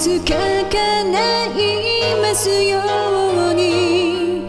つかかないますように。